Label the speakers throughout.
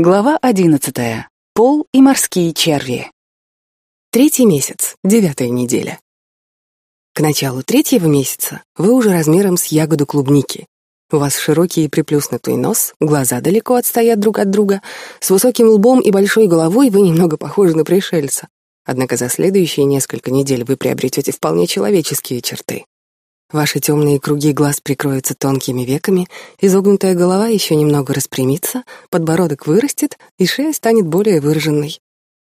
Speaker 1: Глава одиннадцатая. Пол и морские черви.
Speaker 2: Третий месяц, девятая неделя. К началу третьего месяца вы уже размером с ягоду клубники. У вас широкий и приплюснутый нос, глаза далеко отстоят друг от друга, с высоким лбом и большой головой вы немного похожи на пришельца. Однако за следующие несколько недель вы приобретете вполне человеческие черты. Ваши темные круги глаз прикроются тонкими веками, изогнутая голова еще немного распрямится, подбородок вырастет, и шея станет более выраженной.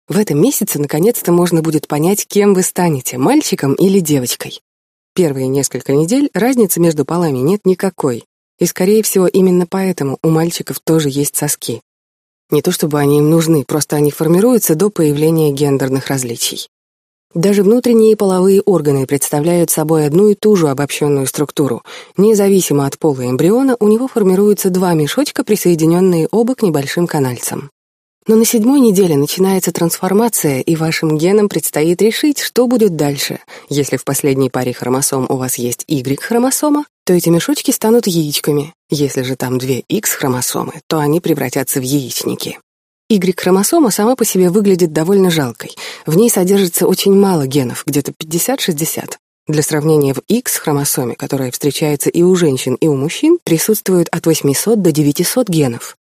Speaker 2: В этом месяце наконец-то можно будет понять, кем вы станете, мальчиком или девочкой. Первые несколько недель разницы между полами нет никакой, и, скорее всего, именно поэтому у мальчиков тоже есть соски. Не то чтобы они им нужны, просто они формируются до появления гендерных различий. Даже внутренние половые органы представляют собой одну и ту же обобщенную структуру. Независимо от пола эмбриона, у него формируются два мешочка, присоединенные оба к небольшим канальцам. Но на седьмой неделе начинается трансформация, и вашим генам предстоит решить, что будет дальше. Если в последней паре хромосом у вас есть Y-хромосома, то эти мешочки станут яичками. Если же там две X-хромосомы, то они превратятся в яичники. Y-хромосома сама по себе выглядит довольно жалкой. В ней содержится очень мало генов, где-то 50-60. Для сравнения, в X-хромосоме, которая встречается и у женщин, и у мужчин, присутствует от 800 до 900 генов.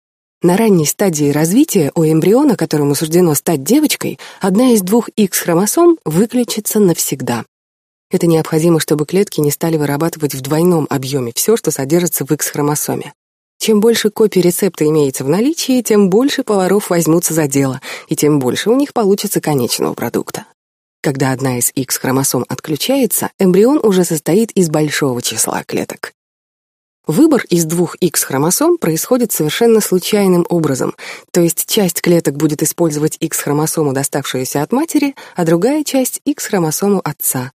Speaker 2: На ранней стадии развития у эмбриона, которому суждено стать девочкой, одна из двух X-хромосом выключится навсегда. Это необходимо, чтобы клетки не стали вырабатывать в двойном объеме все, что содержится в X-хромосоме. Чем больше копий рецепта имеется в наличии, тем больше поваров возьмутся за дело, и тем больше у них получится конечного продукта. Когда одна из X-хромосом отключается, эмбрион уже состоит из большого числа клеток. Выбор из двух X-хромосом происходит совершенно случайным образом, то есть часть клеток будет использовать X-хромосому, доставшуюся от матери, а другая часть X-хромосому отца.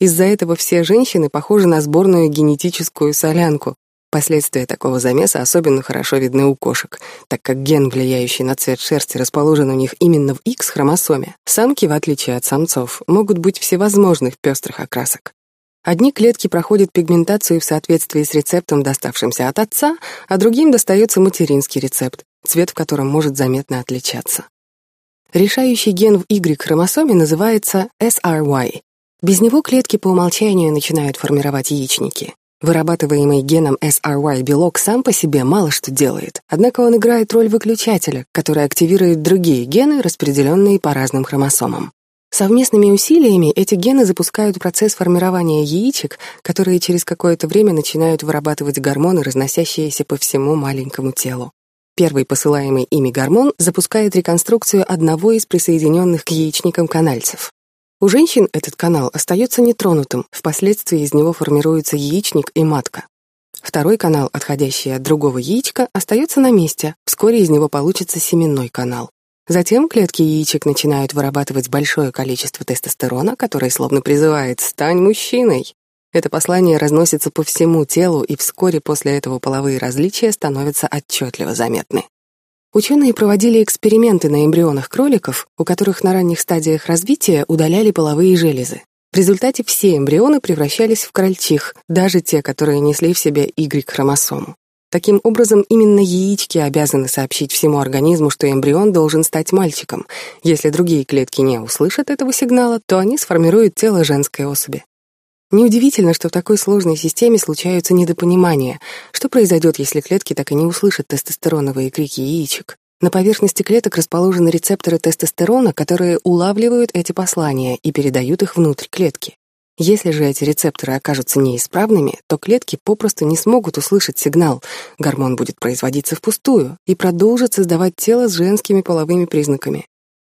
Speaker 2: Из-за этого все женщины похожи на сборную генетическую солянку, Последствия такого замеса особенно хорошо видны у кошек, так как ген, влияющий на цвет шерсти, расположен у них именно в X-хромосоме. Самки, в отличие от самцов, могут быть всевозможных пестрых окрасок. Одни клетки проходят пигментацию в соответствии с рецептом, доставшимся от отца, а другим достается материнский рецепт, цвет в котором может заметно отличаться. Решающий ген в Y-хромосоме называется SRY. Без него клетки по умолчанию начинают формировать яичники. Вырабатываемый геном SRY белок сам по себе мало что делает, однако он играет роль выключателя, который активирует другие гены, распределенные по разным хромосомам. Совместными усилиями эти гены запускают процесс формирования яичек, которые через какое-то время начинают вырабатывать гормоны, разносящиеся по всему маленькому телу. Первый посылаемый ими гормон запускает реконструкцию одного из присоединенных к яичникам канальцев. У женщин этот канал остается нетронутым, впоследствии из него формируется яичник и матка. Второй канал, отходящий от другого яичка, остается на месте, вскоре из него получится семенной канал. Затем клетки яичек начинают вырабатывать большое количество тестостерона, который словно призывает «стань мужчиной». Это послание разносится по всему телу, и вскоре после этого половые различия становятся отчетливо заметны. Ученые проводили эксперименты на эмбрионах кроликов, у которых на ранних стадиях развития удаляли половые железы. В результате все эмбрионы превращались в крольчих, даже те, которые несли в себе Y-хромосому. Таким образом, именно яички обязаны сообщить всему организму, что эмбрион должен стать мальчиком. Если другие клетки не услышат этого сигнала, то они сформируют тело женской особи. Неудивительно, что в такой сложной системе случаются недопонимания. Что произойдет, если клетки так и не услышат тестостероновые крики яичек? На поверхности клеток расположены рецепторы тестостерона, которые улавливают эти послания и передают их внутрь клетки. Если же эти рецепторы окажутся неисправными, то клетки попросту не смогут услышать сигнал, гормон будет производиться впустую и продолжит создавать тело с женскими половыми признаками.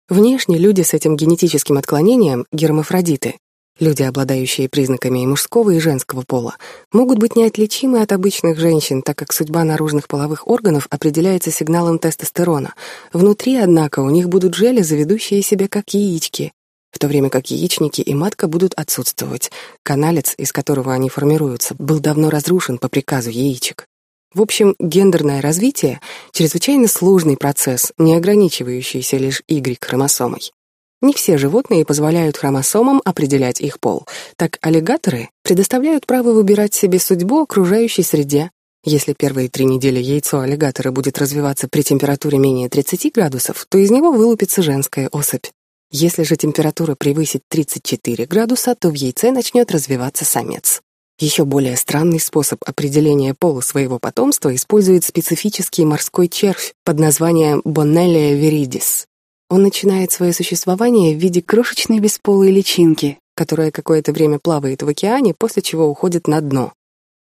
Speaker 2: Внешне люди с этим генетическим отклонением — гермафродиты, Люди, обладающие признаками и мужского, и женского пола, могут быть неотличимы от обычных женщин, так как судьба наружных половых органов определяется сигналом тестостерона. Внутри, однако, у них будут железы, ведущие себя как яички, в то время как яичники и матка будут отсутствовать. Каналец, из которого они формируются, был давно разрушен по приказу яичек. В общем, гендерное развитие — чрезвычайно сложный процесс, не ограничивающийся лишь Y-хромосомой. Не все животные позволяют хромосомам определять их пол. Так аллигаторы предоставляют право выбирать себе судьбу окружающей среде. Если первые три недели яйцо аллигатора будет развиваться при температуре менее 30 градусов, то из него вылупится женская особь. Если же температура превысит 34 градуса, то в яйце начнет развиваться самец. Еще более странный способ определения пола своего потомства использует специфический морской червь под названием Bonellia viridis. Он начинает свое существование в виде крошечной бесполой личинки, которая какое-то время плавает в океане, после чего уходит на дно.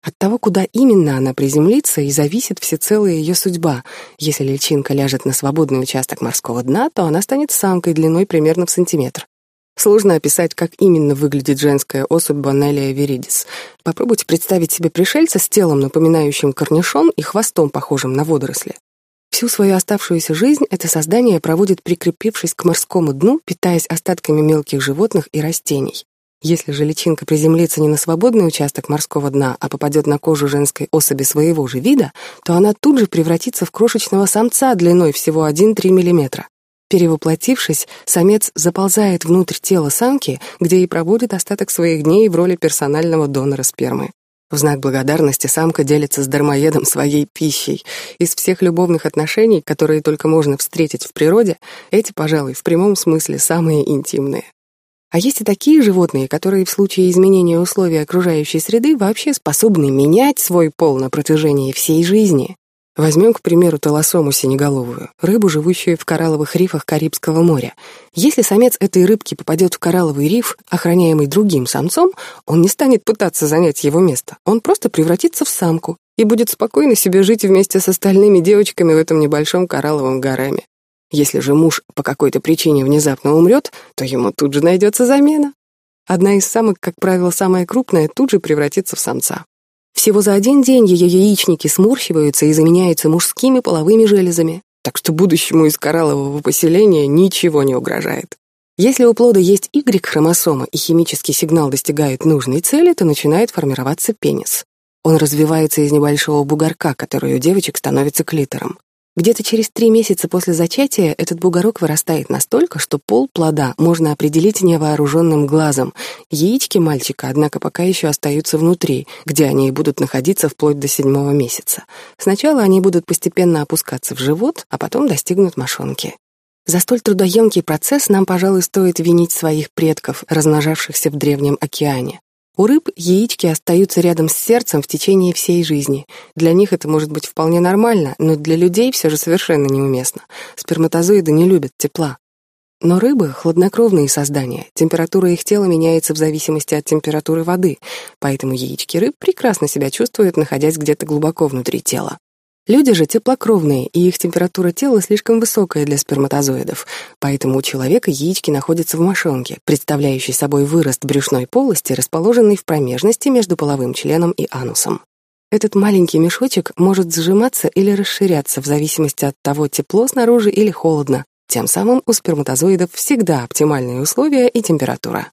Speaker 2: От того, куда именно она приземлится, и зависит всецело ее судьба. Если личинка ляжет на свободный участок морского дна, то она станет самкой длиной примерно в сантиметр. Сложно описать, как именно выглядит женская особь Bonellia viridis. Попробуйте представить себе пришельца с телом, напоминающим корнишон, и хвостом, похожим на водоросли. Всю свою оставшуюся жизнь это создание проводит, прикрепившись к морскому дну, питаясь остатками мелких животных и растений. Если же личинка приземлится не на свободный участок морского дна, а попадет на кожу женской особи своего же вида, то она тут же превратится в крошечного самца длиной всего 1-3 мм. Перевоплотившись, самец заползает внутрь тела самки, где и проводит остаток своих дней в роли персонального донора спермы. В знак благодарности самка делится с дармоедом своей пищей. Из всех любовных отношений, которые только можно встретить в природе, эти, пожалуй, в прямом смысле самые интимные. А есть и такие животные, которые в случае изменения условий окружающей среды вообще способны менять свой пол на протяжении всей жизни. Возьмем, к примеру, толосому синеголовую, рыбу, живущую в коралловых рифах Карибского моря. Если самец этой рыбки попадет в коралловый риф, охраняемый другим самцом, он не станет пытаться занять его место. Он просто превратится в самку и будет спокойно себе жить вместе с остальными девочками в этом небольшом коралловом гареме. Если же муж по какой-то причине внезапно умрет, то ему тут же найдется замена. Одна из самок, как правило, самая крупная, тут же превратится в самца. Всего за один день ее яичники сморщиваются и заменяются мужскими половыми железами, так что будущему из кораллового поселения ничего не угрожает. Если у плода есть Y-хромосома и химический сигнал достигает нужной цели, то начинает формироваться пенис. Он развивается из небольшого бугорка, который у девочек становится клитором. Где-то через три месяца после зачатия этот бугорок вырастает настолько, что пол плода можно определить невооруженным глазом. Яички мальчика, однако, пока еще остаются внутри, где они и будут находиться вплоть до седьмого месяца. Сначала они будут постепенно опускаться в живот, а потом достигнут мошонки. За столь трудоемкий процесс нам, пожалуй, стоит винить своих предков, размножавшихся в древнем океане. У рыб яички остаются рядом с сердцем в течение всей жизни. Для них это может быть вполне нормально, но для людей все же совершенно неуместно. Сперматозоиды не любят тепла. Но рыбы — хладнокровные создания, температура их тела меняется в зависимости от температуры воды, поэтому яички рыб прекрасно себя чувствуют, находясь где-то глубоко внутри тела. Люди же теплокровные, и их температура тела слишком высокая для сперматозоидов, поэтому у человека яички находятся в мошонке, представляющей собой вырост брюшной полости, расположенный в промежности между половым членом и анусом. Этот маленький мешочек может сжиматься или расширяться в зависимости от того, тепло снаружи или холодно. Тем самым у сперматозоидов всегда оптимальные условия и температура.